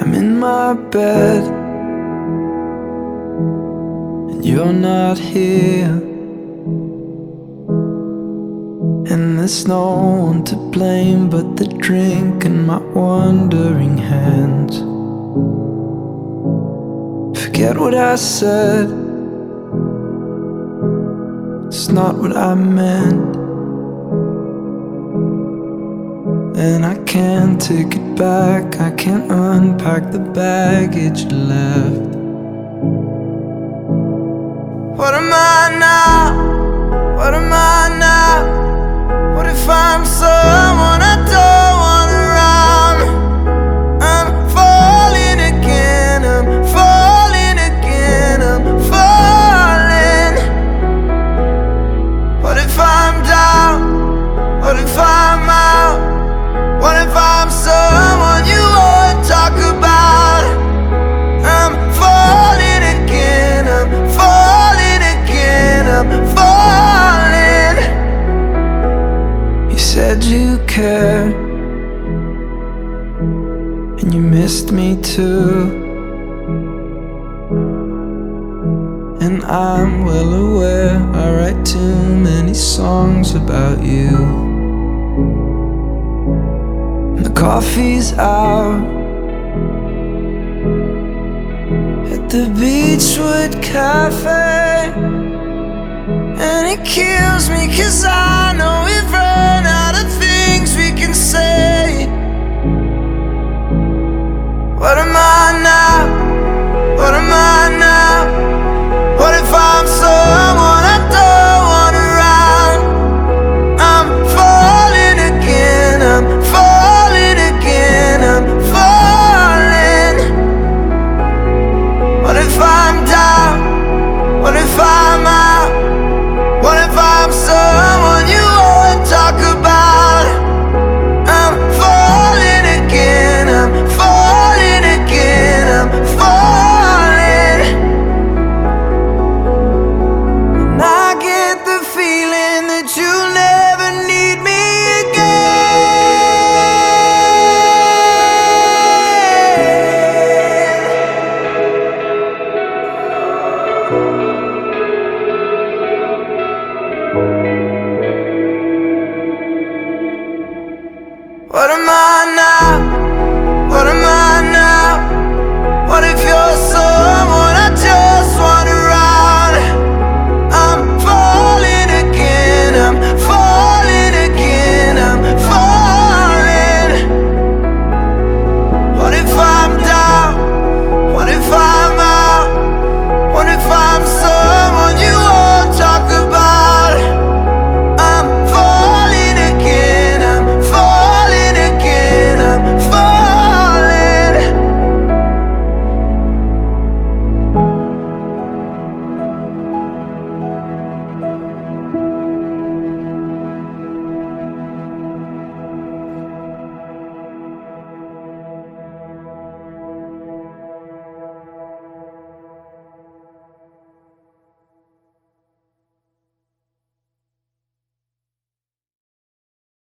I'm in my bed, and you're not here. And there's no one to blame but the drink and my wandering hands. Forget what I said, it's not what I meant. And I can't take it back, I can't unpack the baggage left. What am I now? What am I said you cared, and you missed me too. And I'm well aware I write too many songs about you. Coffee's out. At the Beachwood Cafe, and it kills me cause I know we've run I'm down? What if I'm out? What am I now? What am I now? What if you're